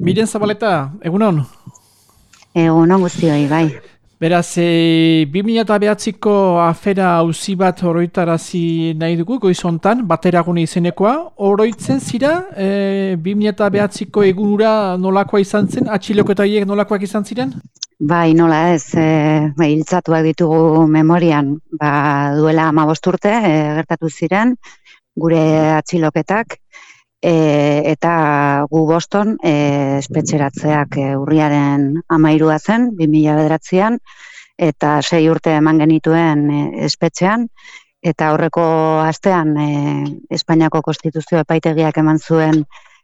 Miren Zabaleta, egunon? Egunon guztioi, bai. Beraz, e, 2008ko afera hauzi bat oroitarazi nahi dugu, goizontan, bateragune izenekoa. Oroitzen zira, e, 2008ko egunura nolakoa izan zen, atxiloketaiek nolakoak izan ziren? Bai, nola ez, e, bai, iltzatuak ditugu memorian, ba, duela amabosturte, e, gertatu ziren, gure atxiloketak, e, eta gu boston e, espetxeratzeak e, urriaren amairua zen, 2000 bederatzean, eta sei urte eman genituen e, espetxean, eta horreko astean e, Espainiako Konstituzio epaitegiak eman zuen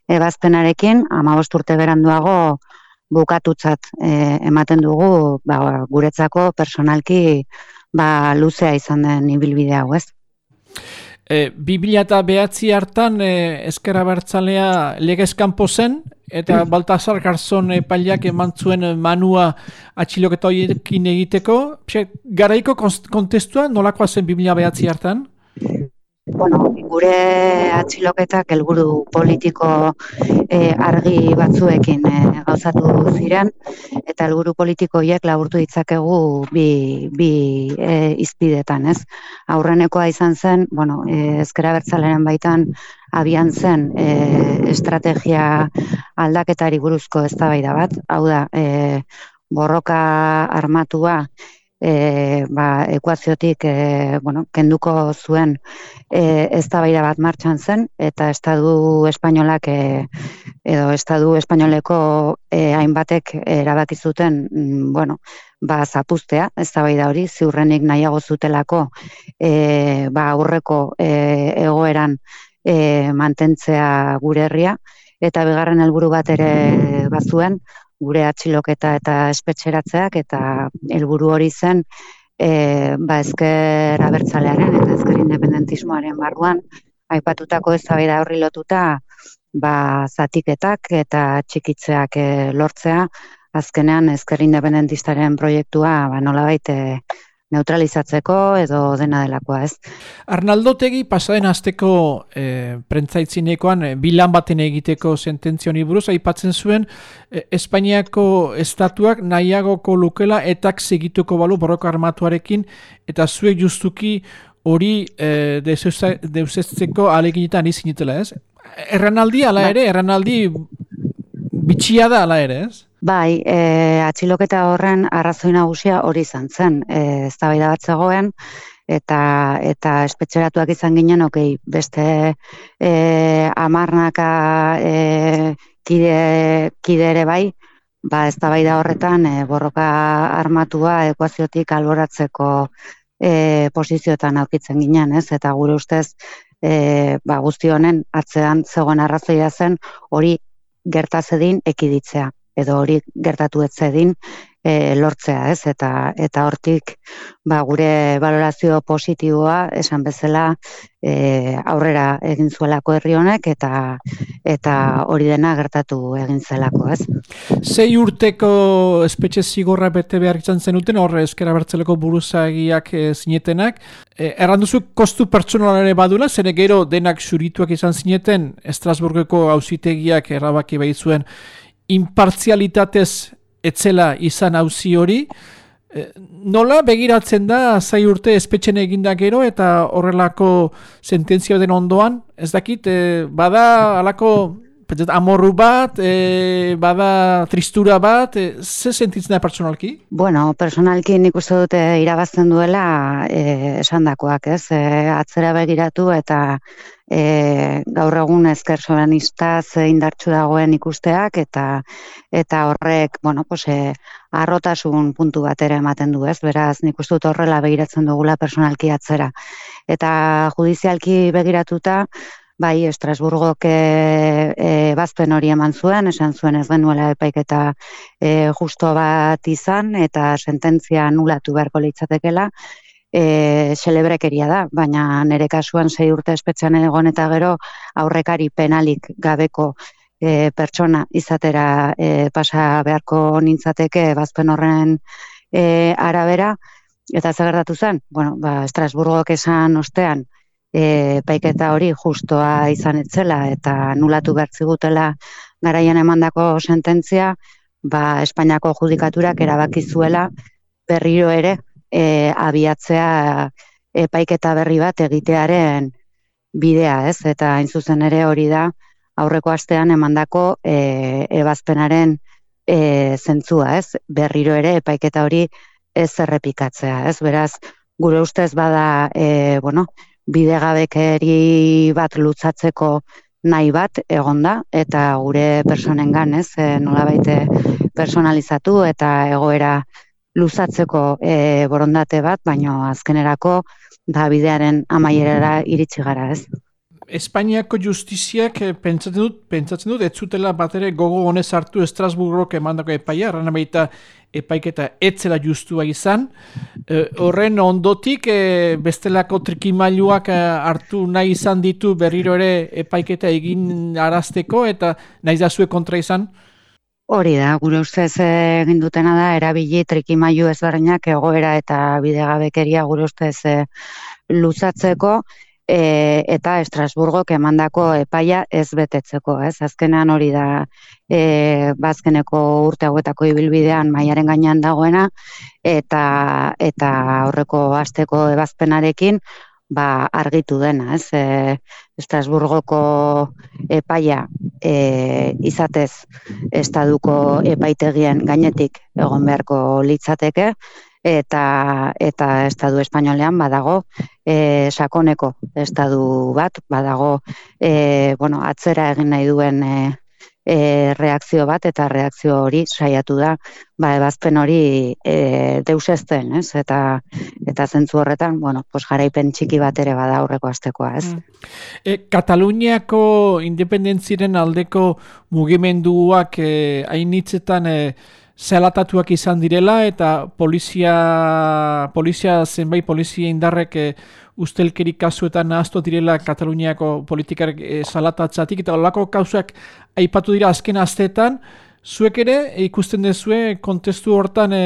ebazpenarekin, ama urte beranduago bukatutzat e, ematen dugu ba, guretzako personalki ba, luzea izan den ibilbide hau, ez? E, 2000 eta behatzi hartan e, eskera bertzalea legezkan zen, eta mm. Baltasar Garzon e, paliak eman zuen manua atxiloketa horiekin egiteko. Garaiko kontestua nolakoa zen 2000 behatzi hartan? Bueno, gure atxiloketak helburu politiko e, argi batzuekin e, gauzatu ziren eta helburu politiko hiek laburtu ditzakegu bi, bi e, izpidetan, ez? Aurrenekoa izan zen, bueno, e, ezkera bertzaleren baitan abian zen e, estrategia aldaketari buruzko eztabaida bat, hau da, e, borroka armatua e, ba, ekuaziotik e, bueno, kenduko zuen e, eztabaida bat martxan zen eta estadu espainolak e, edo estadu espainoleko e, hainbatek erabaki zuten mm, bueno, ba zapustea eztabaida hori ziurrenik nahiago zutelako e, ba aurreko e, egoeran e, mantentzea gure herria. Eta bigarren helburu bat ere bazuen gure atxiloketa eta espetxeratzeak eta helburu hori zen e, ba ezker abertzalearen eta ezker independentismoaren barruan aipatutako eztabaida horri lotuta ba zatiketak eta txikitzeak e, lortzea. Azkenean ezker independentistaren proiektua ba nolabait e, neutralizatzeko edo dena delakoa, ez? Arnaldo Tegi pasaden asteko e, prentzaitzinekoan e, bilan baten egiteko sententzioni buruz aipatzen zuen e, Espainiako estatuak nahiagoko lukela etak segituko balu borroka armatuarekin eta zuek justuki hori e, deusetzeko aleginetan izinitela, ez? Erranaldi ala bai. ere, erranaldi bitxia da ala ere, ez? Bai, e, atxiloketa horren arrazoi nagusia hori izan zen. E, ez da bat zegoen, eta, eta espetxeratuak izan ginen, okei, beste e, amarnaka e, kide, kide ere bai, ba, ez da horretan e, borroka armatua ekuaziotik alboratzeko e, posizioetan aurkitzen ginen, ez? Eta gure ustez, e, ba, guzti honen atzean zegoen arrazoia zen hori gertazedin ekiditzea edo hori gertatu etzedin e, lortzea, ez? Eta eta hortik ba, gure valorazio positiboa esan bezala e, aurrera egin zuelako herri honek eta eta hori dena gertatu egin zelako, ez? Sei urteko espetxe zigorra bete behar izan zenuten, horre eskera bertzeleko buruzagiak e, zinetenak. E, erranduzu kostu pertsonalare badula, zene gero denak surituak izan zineten, Estrasburgeko hausitegiak erabaki zuen impartzialitatez etzela izan hauzi hori, e, nola begiratzen da zai urte espetxen eginda gero eta horrelako sententzia den ondoan, ez dakit, e, bada alako amorru bat, e, bada tristura bat, e, ze sentitzen da personalki? Bueno, personalki nik uste dute irabazten duela e, esan dakoak, ez? E, atzera begiratu eta e, gaur egun ezker soberanista ze indartsu dagoen ikusteak eta eta horrek, bueno, pues, e, arrotasun puntu bat ere ematen du, ez? Beraz, nik uste dut horrela begiratzen dugula personalki atzera. Eta judizialki begiratuta, bai Estrasburgok e, e, bazpen hori eman zuen, esan zuen ez genuela epaiketa e, justo bat izan eta sententzia anulatu beharko litzatekela, e, celebrekeria da, baina nire kasuan sei urte espetxean egon eta gero aurrekari penalik gabeko e, pertsona izatera e, pasa beharko nintzateke bazpen horren e, arabera, eta zagerdatu zen, bueno, ba, Estrasburgok esan ostean, e, paiketa hori justoa izan etzela eta nulatu bertzigutela garaian emandako sententzia, ba, Espainiako judikaturak erabaki zuela berriro ere e, abiatzea epaiketa berri bat egitearen bidea, ez? Eta hain zuzen ere hori da aurreko astean emandako e, ebazpenaren e, zentzua, ez? Berriro ere epaiketa hori ez errepikatzea, ez? Beraz, gure ustez bada e, bueno, bidegabekeri bat lutzatzeko nahi bat egonda eta gure personengan, ez? E, baite personalizatu eta egoera luzatzeko e, borondate bat, baino azkenerako da bidearen amaierara iritsi gara, ez? Espainiako justiziak eh, pentsatzen dut, pentsatzen dut, ez zutela bat ere gogo honez hartu Estrasburgok emandako epaia, arrana baita epaiketa etzela justua izan. E, horren ondotik, e, bestelako trikimailuak hartu nahi izan ditu berriro ere epaiketa egin arazteko, eta nahi zazue kontra izan? Hori da, gure ustez egin dutena da, erabili trikimailu ezberdinak egoera eta bidegabekeria gure ustez luzatzeko, e, eta Estrasburgo kemandako epaia ez betetzeko, ez? Azkenean hori da e, bazkeneko urte hauetako ibilbidean maiaren gainean dagoena eta eta aurreko asteko ebazpenarekin ba argitu dena, ez? E, Estrasburgoko epaia e, izatez estaduko epaitegien gainetik egon beharko litzateke, eta eta estadu espainolean badago e, sakoneko estadu bat badago e, bueno, atzera egin nahi duen e, e, reakzio bat eta reakzio hori saiatu da ba ebazpen hori e, deusezten, ez? Eta eta zentzu horretan, bueno, pues jaraipen txiki bat ere bada aurreko astekoa, ez? Mm. E, Kataluniako independentziaren aldeko mugimenduak e, hainitzetan e, zelatatuak izan direla eta polizia, polizia zenbait polizia indarrek e, ustelkeri kasuetan nahaztu direla Kataluniako politikarek e, zalatatzatik. Eta olako kausak aipatu dira azken asteetan, zuek ere ikusten dezue kontestu hortan e,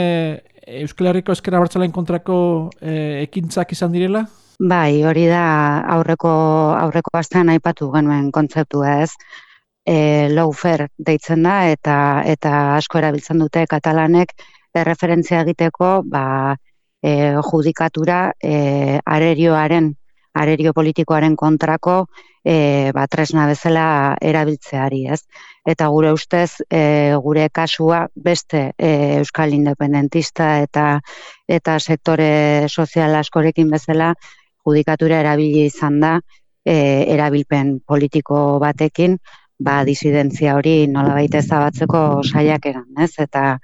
Euskal Herriko Eskera Bartzalain kontrako e, ekintzak izan direla? Bai, hori da aurreko aurreko astean aipatu genuen kontzeptua ez e, lawfare deitzen da eta eta asko erabiltzen dute katalanek referentzia egiteko ba, e, judikatura e, arerioaren arerio politikoaren kontrako e, ba, tresna bezala erabiltzeari, ez? Eta gure ustez, e, gure kasua beste e, euskal independentista eta eta sektore sozial askorekin bezala judikatura erabili izan da e, erabilpen politiko batekin, ba, disidentzia hori nola baita ezabatzeko saiak eran, ez? Eta,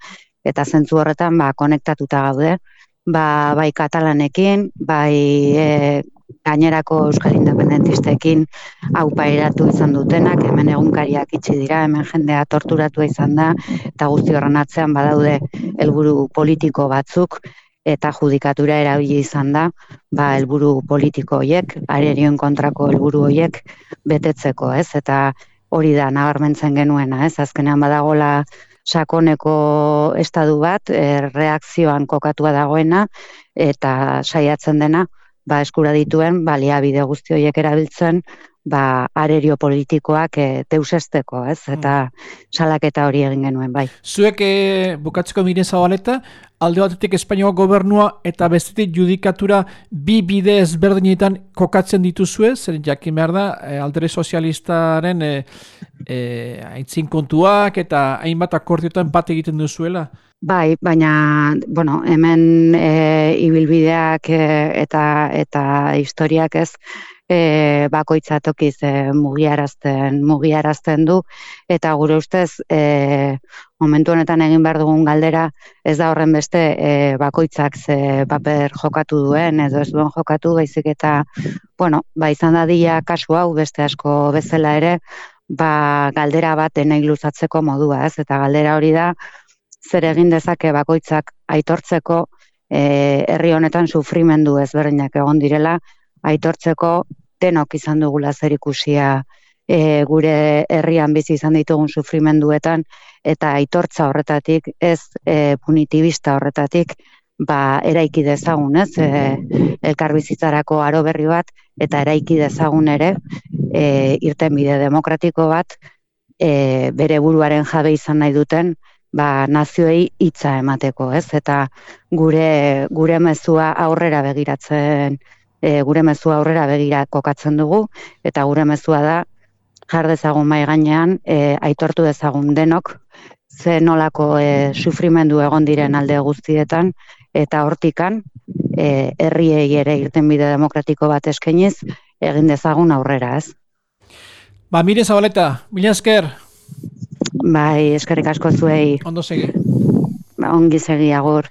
eta zentzu horretan, ba, konektatuta gaude, ba, bai katalanekin, bai e, gainerako euskal independentistekin hau pairatu izan dutenak, hemen egunkariak itxi dira, hemen jendea torturatu izan da, eta guzti horren atzean badaude helburu politiko batzuk, eta judikatura erabili izan da, ba, helburu politiko hoiek, arerioen kontrako helburu hoiek betetzeko, ez? Eta hori da nabarmentzen genuena, ez? Azkenean badagola sakoneko estadu bat, e, reakzioan kokatua dagoena eta saiatzen dena, ba eskura dituen baliabide guzti horiek erabiltzen, ba arerio politikoak e, deusesteko, ez? Eta mm. salaketa hori egin genuen, bai. Zuek e, bukatzeko mire zabaleta, alde batetik Espainioa gobernua eta bestetik judikatura bi bide ezberdinetan kokatzen dituzue, zer jakin behar da, e, aldere sozialistaren e, e, aintzin kontuak eta hainbat akordiotan bat egiten duzuela? Bai, baina, bueno, hemen e, ibilbideak e, eta, eta historiak ez, e, bakoitza tokiz e, mugiarazten, mugiarazten du eta gure ustez e, momentu honetan egin behar dugun galdera ez da horren beste e, bakoitzak ze paper jokatu duen edo ez duen jokatu baizik eta bueno, ba izan dadia kasu hau beste asko bezala ere ba galdera bat denei luzatzeko modua, ez? Eta galdera hori da zer egin dezake bakoitzak aitortzeko e, herri honetan sufrimendu ezberdinak egon direla aitortzeko denok izan dugula zer ikusia e, gure herrian bizi izan ditugun sufrimenduetan eta aitortza horretatik ez e, punitibista horretatik ba, eraiki dezagun, ez, e, elkarbizitzarako aro berri bat, eta eraiki dezagun ere, e, irten bide demokratiko bat, e, bere buruaren jabe izan nahi duten, ba, nazioei hitza emateko, ez, eta gure, gure mezua aurrera begiratzen, e, gure mezua aurrera begira kokatzen dugu, eta gure mezua da, jar dezagun mai gainean, e, aitortu dezagun denok, ze nolako e, sufrimendu egon diren alde guztietan, eta hortikan e, herriei ere irten bide demokratiko bat eskeniz egin dezagun aurrera, ez? Ba, mire zabaleta, mila esker. Bai, eskerrik asko zuei. Ondo segi. Ba, ongi segi agur.